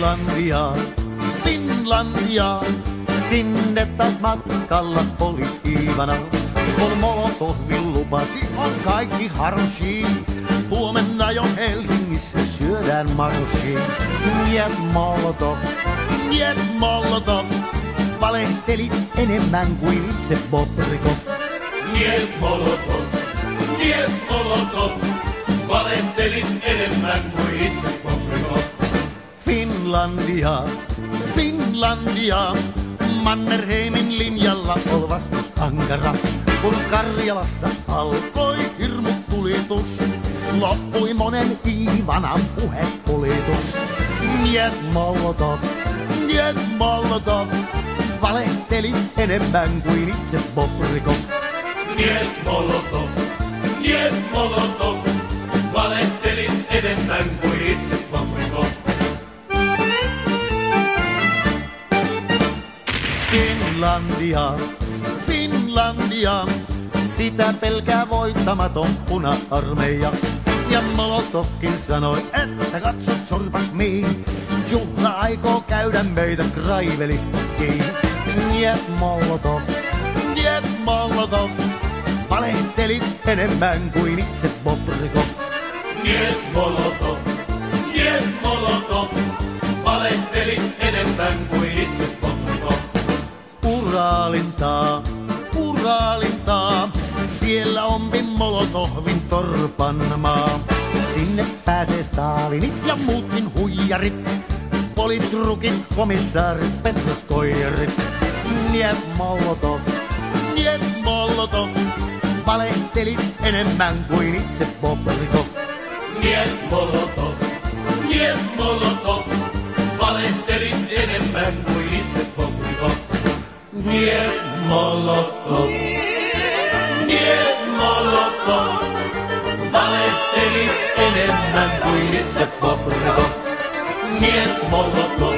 Finlandia, Finlandia. Sinne taas matkalla oli Iivana. Kun Molotovin lupasi, on kaikki harsi. Huomenna jo Helsingissä syödään marsi. Niet Molotov, niet Molotov. Valehtelit enemmän kuin itse Bobrikov. Niet Molotov, niet Molotov. Valehtelit enemmän kuin itse Bobrikov. Finlandia, Finlandia. Mannerheimin linjalla ol vastus ankara. Kun Karjalasta alkoi hirmutulitus, loppui monen Iivanan puhepolitus. Niet Molotov, niet Molotov, valehteli enemmän kuin itse Bobrikov. Niet Molotov, niet Molotov. Finlandia, Finlandia, sitä pelkää voittamaton puna-armeija. Ja Molotovkin sanoi, että katso sorpas miin, juhla aikoo käydä meitä Kraivelista kiinni. Niet Molotov, niet Molotov, valehtelit enemmän kuin itse Bobrikov. Niet Molotov, Uraalintaa, siellä on Molotovin torpan maa. Sinne pääsee Stalinit ja muutkin huijarit, politrukit, komissaarit, petroskoijarit. Niet Molotov, niet Molotov, valehtelit enemmän kuin itse Bobrikov. Niet Molotov, niet Molotov. Niet Molotov, niet Molotov. Valehtelit enemmän kuin itse Bobrikov. Niet Molotov,